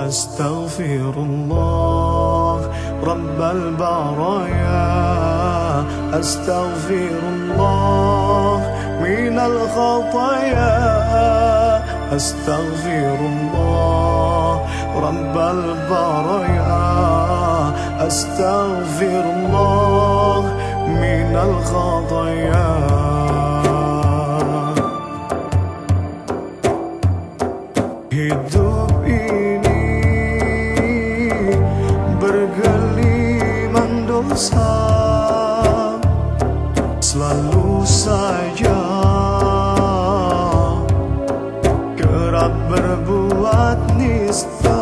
أستغفر الله رب البرايا. أستغفر الله من الخطايا. أستغفر الله رب البرايا. أستغفر الله من الخطايا. Hidup ini dosa Selalu saja. Kerap berbuat nista